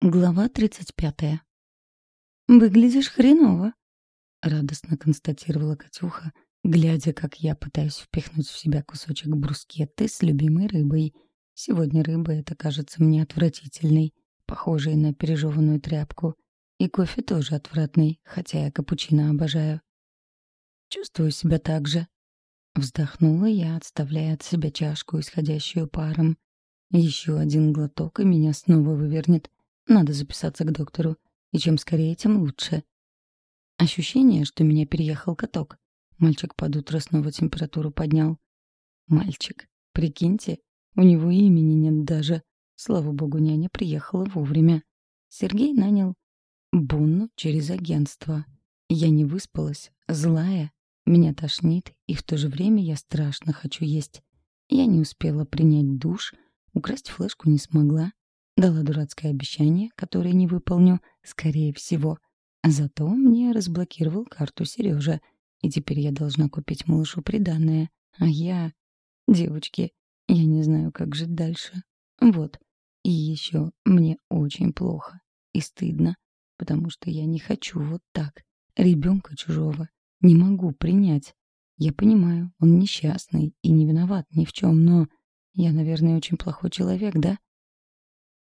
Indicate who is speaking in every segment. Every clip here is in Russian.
Speaker 1: Глава 35. «Выглядишь хреново», — радостно констатировала Катюха, глядя, как я пытаюсь впихнуть в себя кусочек брускетты с любимой рыбой. Сегодня рыба эта кажется мне отвратительной, похожей на пережеванную тряпку. И кофе тоже отвратный, хотя я капучино обожаю. «Чувствую себя так же», — вздохнула я, отставляя от себя чашку, исходящую паром. Еще один глоток, и меня снова вывернет — надо записаться к доктору. И чем скорее, тем лучше. Ощущение, что меня переехал каток. Мальчик под утро снова температуру поднял. Мальчик. Прикиньте, у него имени нет даже. Слава богу, няня приехала вовремя. Сергей нанял Бунну через агентство. Я не выспалась, злая. Меня тошнит, и в то же время я страшно хочу есть. Я не успела принять душ, украсть флешку не смогла. Дала дурацкое обещание, которое не выполню, скорее всего. Зато мне разблокировал карту Сережа, и теперь я должна купить малышу приданное. А я... Девочки, я не знаю, как жить дальше. Вот. И еще мне очень плохо и стыдно, потому что я не хочу вот так. Ребенка чужого не могу принять. Я понимаю, он несчастный и не виноват ни в чем, но я, наверное, очень плохой человек, да?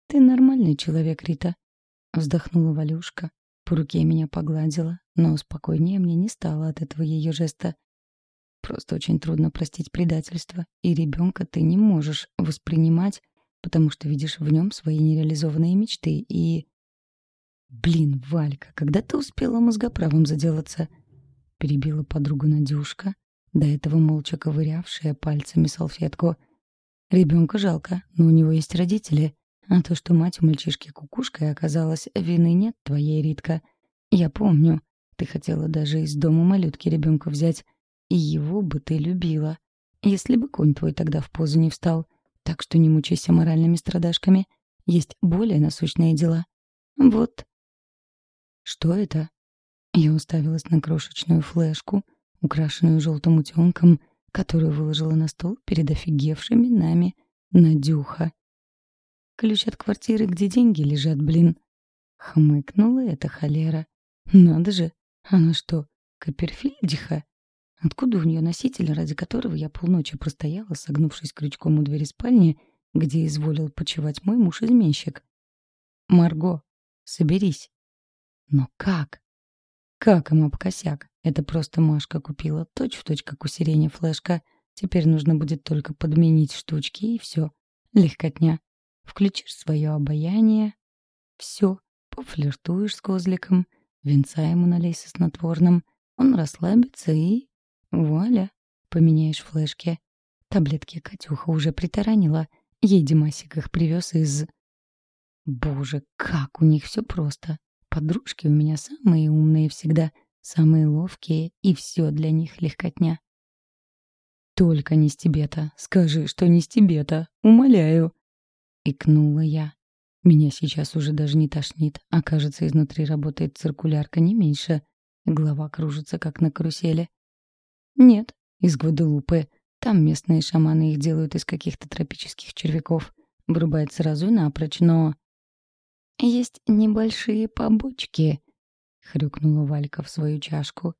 Speaker 1: «Ты нормальный человек, Рита», — вздохнула Валюшка. По руке меня погладила, но спокойнее мне не стало от этого ее жеста. «Просто очень трудно простить предательство, и ребенка ты не можешь воспринимать, потому что видишь в нем свои нереализованные мечты и...» «Блин, Валька, когда ты успела мозгоправом заделаться?» — перебила подругу Надюшка, до этого молча ковырявшая пальцами салфетку. «Ребенка жалко, но у него есть родители. А то, что мать у мальчишки кукушкой оказалась, вины нет твоей, Ритка. Я помню, ты хотела даже из дома малютки ребенка взять. И его бы ты любила. Если бы конь твой тогда в позу не встал. Так что не мучайся моральными страдашками. Есть более насущные дела. Вот. Что это? Я уставилась на крошечную флешку, украшенную желтым утенком, которую выложила на стол перед офигевшими нами Надюха. Ключ от квартиры, где деньги лежат, блин. Хмыкнула эта холера. Надо же, она что, Копперфильдиха? Откуда у нее носитель, ради которого я полночи простояла, согнувшись крючком у двери спальни, где изволил почевать мой муж-изменщик? «Марго, соберись». «Но как?» «Как им об косяк? Это просто Машка купила точь-в-точь, точь, как у сирени флешка. Теперь нужно будет только подменить штучки, и все. Легкотня включишь свое обаяние. Все, пофлиртуешь с козликом, венца ему налей со снотворным. Он расслабится и... Вуаля, поменяешь флешки. Таблетки Катюха уже притаранила. Ей Димасик их привез из... Боже, как у них все просто. Подружки у меня самые умные всегда, самые ловкие, и все для них легкотня. Только не с Тибета. Скажи, что не с Тибета. Умоляю икнула я. Меня сейчас уже даже не тошнит, а кажется, изнутри работает циркулярка не меньше. Голова кружится, как на карусели. Нет, из Гваделупы. Там местные шаманы их делают из каких-то тропических червяков. Вырубает сразу и напрочь, но... «Есть небольшие побочки», — хрюкнула Валька в свою чашку.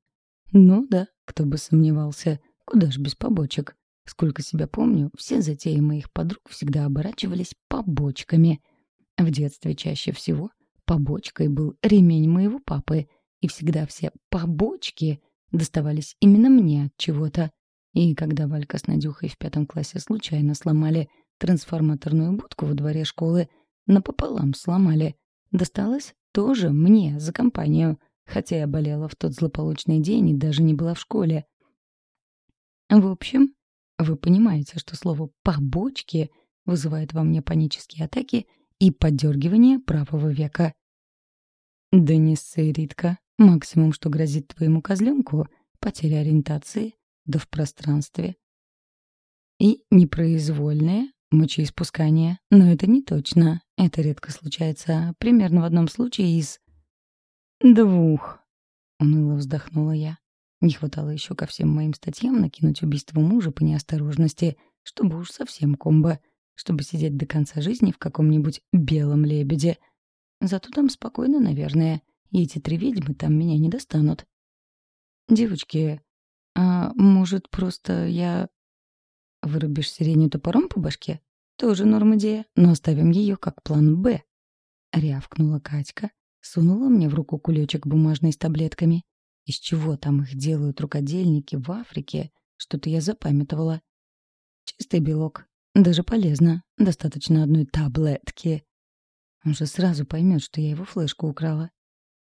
Speaker 1: «Ну да, кто бы сомневался, куда ж без побочек. Сколько себя помню, все затеи моих подруг всегда оборачивались побочками. В детстве чаще всего побочкой был ремень моего папы, и всегда все побочки доставались именно мне от чего-то. И когда Валька с Надюхой в пятом классе случайно сломали трансформаторную будку во дворе школы, напополам сломали, досталось тоже мне за компанию, хотя я болела в тот злополучный день и даже не была в школе. В общем, вы понимаете, что слово «побочки» вызывает во мне панические атаки и подергивание правого века. «Да не ссы, Максимум, что грозит твоему козленку — потеря ориентации, да в пространстве. И непроизвольное мочеиспускание. Но это не точно. Это редко случается. Примерно в одном случае из... «Двух», — уныло вздохнула я. Не хватало еще ко всем моим статьям накинуть убийство мужа по неосторожности, чтобы уж совсем комбо, чтобы сидеть до конца жизни в каком-нибудь белом лебеде. Зато там спокойно, наверное, и эти три ведьмы там меня не достанут. «Девочки, а может, просто я...» «Вырубишь сиренью топором по башке?» «Тоже норм идея, но оставим ее как план «Б»,» — рявкнула Катька, сунула мне в руку кулечек бумажный с таблетками из чего там их делают рукодельники в Африке? Что-то я запамятовала. Чистый белок. Даже полезно. Достаточно одной таблетки. Он же сразу поймет, что я его флешку украла.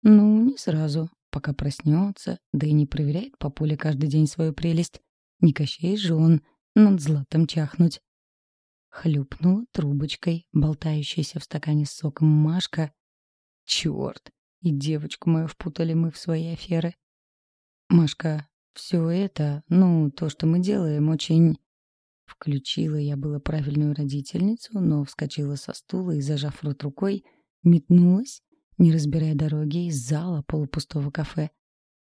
Speaker 1: Ну, не сразу. Пока проснется, да и не проверяет по папуля каждый день свою прелесть. Не кощей же он над златом чахнуть. Хлюпнула трубочкой, болтающаяся в стакане с соком Машка. Черт! И девочку мою впутали мы в свои аферы. Машка, все это, ну, то, что мы делаем, очень... Включила я была правильную родительницу, но вскочила со стула и, зажав рот рукой, метнулась, не разбирая дороги, из зала полупустого кафе.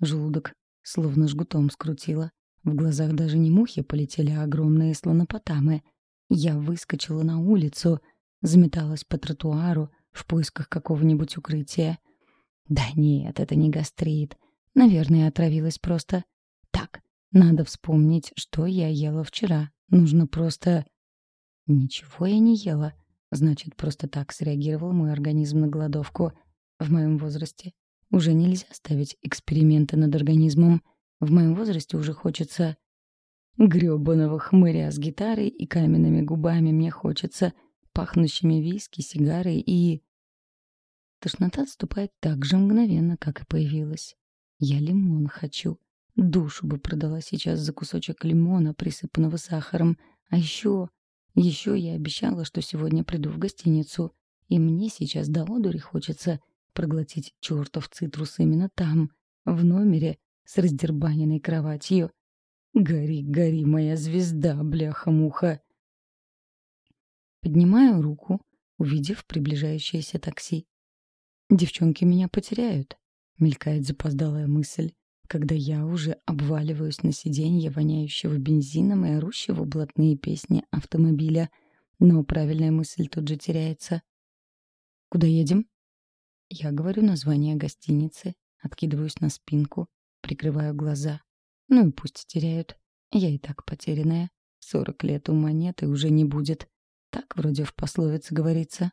Speaker 1: Желудок словно жгутом скрутила. В глазах даже не мухи полетели, а огромные слонопотамы. Я выскочила на улицу, заметалась по тротуару в поисках какого-нибудь укрытия — да нет, это не гастрит. Наверное, отравилась просто. Так, надо вспомнить, что я ела вчера. Нужно просто... Ничего я не ела. Значит, просто так среагировал мой организм на голодовку. В моем возрасте уже нельзя ставить эксперименты над организмом. В моем возрасте уже хочется... грёбаного хмыря с гитарой и каменными губами мне хочется, пахнущими виски, сигарой и... Тошнота отступает так же мгновенно, как и появилась. Я лимон хочу. Душу бы продала сейчас за кусочек лимона, присыпанного сахаром. А еще... Еще я обещала, что сегодня приду в гостиницу. И мне сейчас до одури хочется проглотить чертов цитрус именно там, в номере с раздербаненной кроватью. Гори, гори, моя звезда, бляха-муха. Поднимаю руку, увидев приближающееся такси. «Девчонки меня потеряют», — мелькает запоздалая мысль, когда я уже обваливаюсь на сиденье воняющего бензином и орущего блатные песни автомобиля. Но правильная мысль тут же теряется. «Куда едем?» Я говорю название гостиницы, откидываюсь на спинку, прикрываю глаза. Ну и пусть теряют. Я и так потерянная. Сорок лет у монеты уже не будет. Так вроде в пословице говорится.